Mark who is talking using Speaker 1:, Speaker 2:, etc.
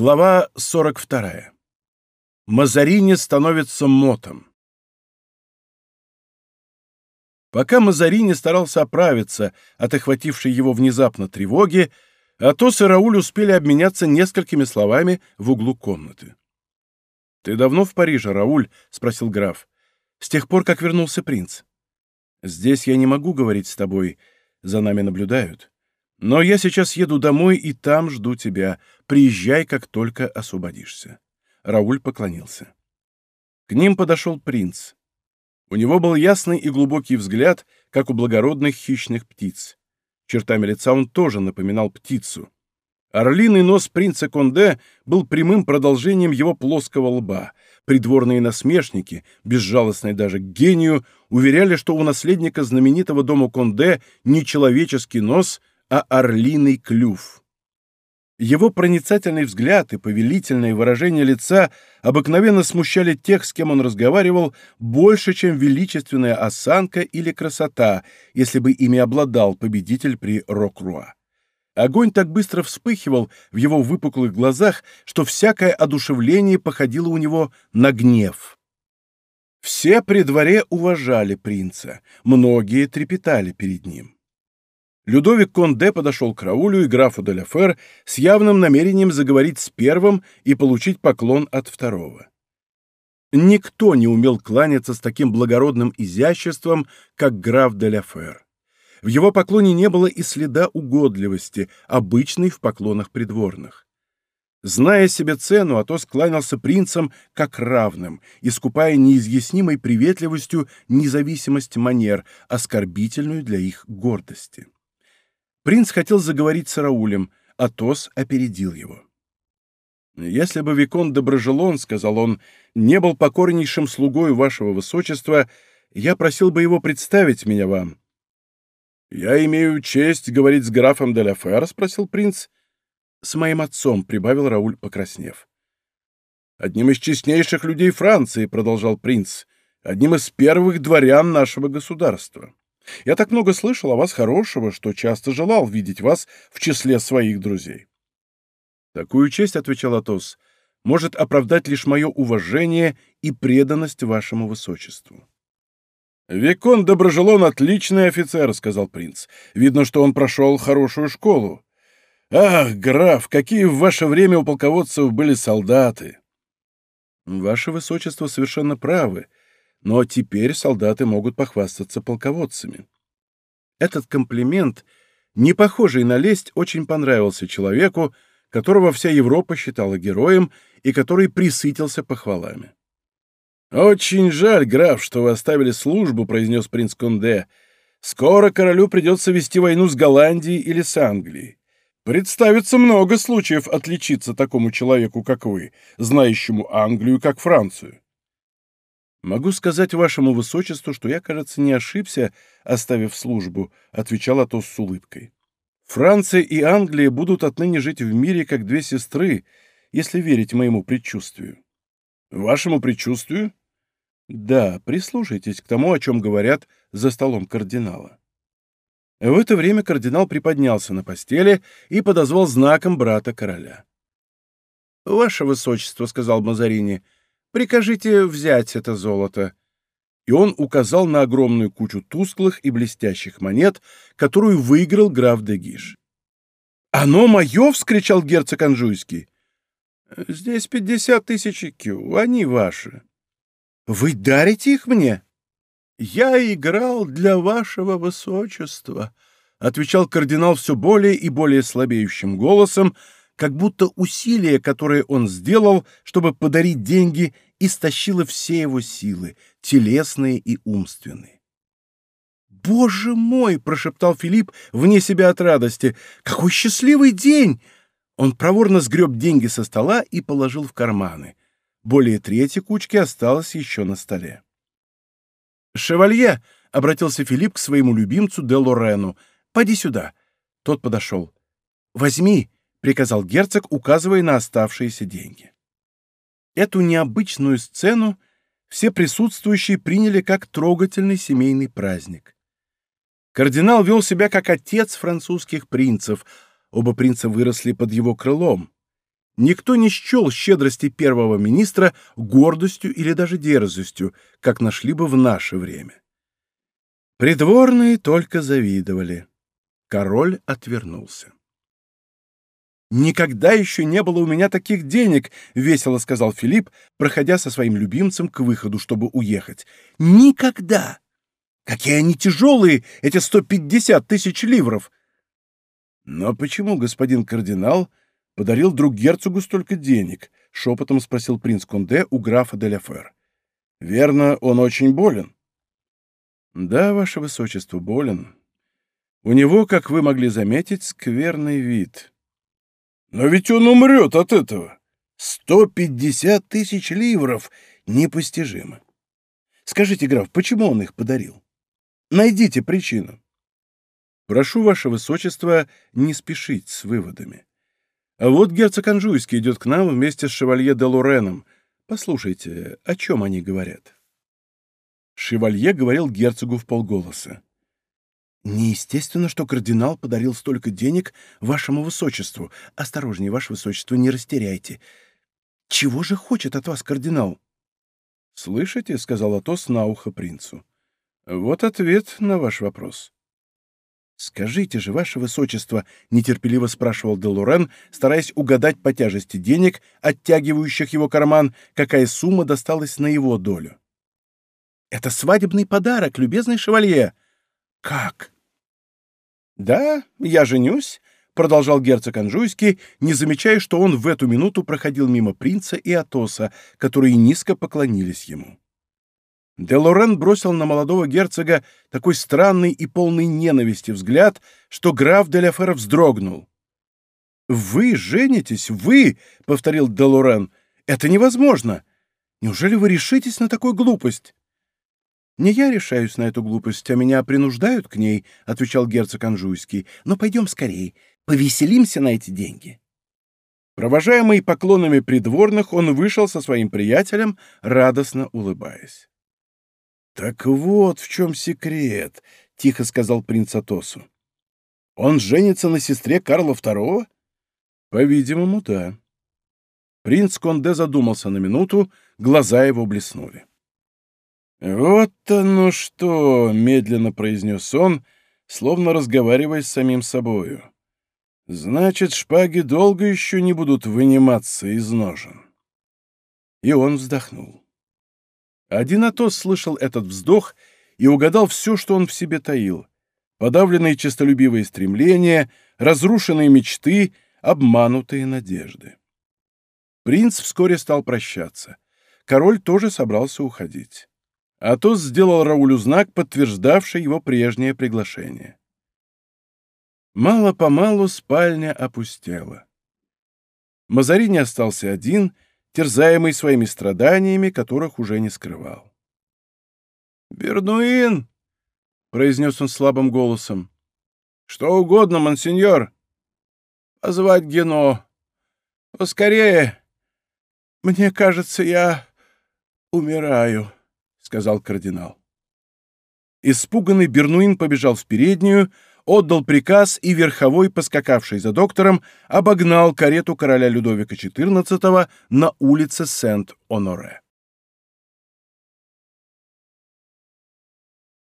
Speaker 1: Глава 42. Мазарини становится мотом. Пока Мазарини старался оправиться от охватившей его внезапно тревоги, Атос и Рауль успели обменяться несколькими словами в углу комнаты. «Ты давно в Париже, Рауль?» — спросил граф. «С тех пор, как вернулся принц. Здесь я не могу говорить с тобой, за нами наблюдают. Но я сейчас еду домой и там жду тебя. Приезжай, как только освободишься». Рауль поклонился. К ним подошел принц. У него был ясный и глубокий взгляд, как у благородных хищных птиц. Чертами лица он тоже напоминал птицу. Орлиный нос принца Конде был прямым продолжением его плоского лба. Придворные насмешники, безжалостные даже к гению, уверяли, что у наследника знаменитого дома Конде не человеческий нос, а орлиный клюв. Его проницательный взгляд и повелительное выражение лица обыкновенно смущали тех, с кем он разговаривал, больше, чем величественная осанка или красота, если бы ими обладал победитель при Рокруа. Огонь так быстро вспыхивал в его выпуклых глазах, что всякое одушевление походило у него на гнев. Все при дворе уважали принца, многие трепетали перед ним. Людовик Конде подошел к Раулю и графу де Фер с явным намерением заговорить с первым и получить поклон от второго. Никто не умел кланяться с таким благородным изяществом, как граф де Фер. В его поклоне не было и следа угодливости, обычной в поклонах придворных. Зная себе цену, Атос кланялся принцам как равным, искупая неизъяснимой приветливостью независимость манер, оскорбительную для их гордости. Принц хотел заговорить с Раулем, Атос опередил его. «Если бы Викон Доброжелон, — сказал он, — не был покорнейшим слугой вашего высочества, я просил бы его представить меня вам». «Я имею честь говорить с графом де Ла спросил принц. «С моим отцом», — прибавил Рауль, покраснев. «Одним из честнейших людей Франции», — продолжал принц, — «одним из первых дворян нашего государства». Я так много слышал о вас хорошего, что часто желал видеть вас в числе своих друзей. Такую честь, — отвечал Атос, — может оправдать лишь мое уважение и преданность вашему высочеству. «Викон Доброжелон — отличный офицер», — сказал принц. «Видно, что он прошел хорошую школу. Ах, граф, какие в ваше время у полководцев были солдаты!» «Ваше высочество совершенно правы», но теперь солдаты могут похвастаться полководцами. Этот комплимент, не похожий на лесть, очень понравился человеку, которого вся Европа считала героем и который присытился похвалами. «Очень жаль, граф, что вы оставили службу», — произнес принц Конде. «Скоро королю придется вести войну с Голландией или с Англией. Представится много случаев отличиться такому человеку, как вы, знающему Англию как Францию. «Могу сказать вашему высочеству, что я, кажется, не ошибся, оставив службу», — отвечал Атос с улыбкой. «Франция и Англия будут отныне жить в мире, как две сестры, если верить моему предчувствию». «Вашему предчувствию?» «Да, прислушайтесь к тому, о чем говорят за столом кардинала». В это время кардинал приподнялся на постели и подозвал знаком брата короля. «Ваше высочество», — сказал Мазарини, — Прикажите взять это золото». И он указал на огромную кучу тусклых и блестящих монет, которую выиграл граф де Гиш. «Оно мое!» — вскричал герцог Анжуйский. «Здесь пятьдесят тысяч кю, они ваши». «Вы дарите их мне?» «Я играл для вашего высочества», — отвечал кардинал все более и более слабеющим голосом, как будто усилие, которое он сделал, чтобы подарить деньги, истощило все его силы, телесные и умственные. «Боже мой!» — прошептал Филипп вне себя от радости. «Какой счастливый день!» Он проворно сгреб деньги со стола и положил в карманы. Более третьей кучки осталось еще на столе. «Шевалье!» — обратился Филипп к своему любимцу де Лорену. «Поди сюда!» Тот подошел. «Возьми!» — приказал герцог, указывая на оставшиеся деньги. Эту необычную сцену все присутствующие приняли как трогательный семейный праздник. Кардинал вел себя как отец французских принцев, оба принца выросли под его крылом. Никто не счел щедрости первого министра гордостью или даже дерзостью, как нашли бы в наше время. Придворные только завидовали. Король отвернулся. «Никогда еще не было у меня таких денег», — весело сказал Филипп, проходя со своим любимцем к выходу, чтобы уехать. «Никогда! Какие они тяжелые, эти сто пятьдесят тысяч ливров!» «Но почему господин кардинал подарил друг герцогу столько денег?» — шепотом спросил принц Конде у графа де ля Фер. «Верно, он очень болен». «Да, ваше высочество, болен. У него, как вы могли заметить, скверный вид». Но ведь он умрет от этого. Сто пятьдесят тысяч ливров! Непостижимо. Скажите, граф, почему он их подарил? Найдите причину. Прошу, ваше высочество, не спешить с выводами. А вот герцог Анжуйский идет к нам вместе с шевалье де Лореном. Послушайте, о чем они говорят?» Шевалье говорил герцогу в полголоса. Неестественно, что кардинал подарил столько денег вашему высочеству. Осторожнее, ваше высочество, не растеряйте. Чего же хочет от вас кардинал? Слышите, — сказал Атос на ухо принцу. Вот ответ на ваш вопрос. «Скажите же, ваше высочество», — нетерпеливо спрашивал де Лорен, стараясь угадать по тяжести денег, оттягивающих его карман, какая сумма досталась на его долю. «Это свадебный подарок, любезный шевалье!» «Как?» «Да, я женюсь», — продолжал герцог Анжуйский, не замечая, что он в эту минуту проходил мимо принца и Атоса, которые низко поклонились ему. Де Лорен бросил на молодого герцога такой странный и полный ненависти взгляд, что граф де ля Фер вздрогнул. «Вы женитесь? Вы?» — повторил де Лорен. «Это невозможно! Неужели вы решитесь на такую глупость?» «Не я решаюсь на эту глупость, а меня принуждают к ней», — отвечал герцог Анжуйский. «Но пойдем скорее, повеселимся на эти деньги». Провожаемый поклонами придворных, он вышел со своим приятелем, радостно улыбаясь. «Так вот в чем секрет», — тихо сказал принц Атосу. «Он женится на сестре Карла II?» «По-видимому, да». Принц Конде задумался на минуту, глаза его блеснули. «Вот оно что!» — медленно произнес он, словно разговаривая с самим собою. «Значит, шпаги долго еще не будут выниматься из ножен». И он вздохнул. Один Атос слышал этот вздох и угадал все, что он в себе таил. Подавленные честолюбивые стремления, разрушенные мечты, обманутые надежды. Принц вскоре стал прощаться. Король тоже собрался уходить. Атос сделал Раулю знак, подтверждавший его прежнее приглашение. Мало-помалу спальня опустела. Мазарини остался один, терзаемый своими страданиями, которых уже не скрывал. «Бернуин!» — произнес он слабым голосом. «Что угодно, монсеньор. Позвать Гено. Поскорее. Мне кажется, я умираю» сказал кардинал. Испуганный Бернуин побежал в переднюю, отдал приказ и верховой, поскакавший за доктором, обогнал карету короля Людовика XIV на улице Сент-Оноре.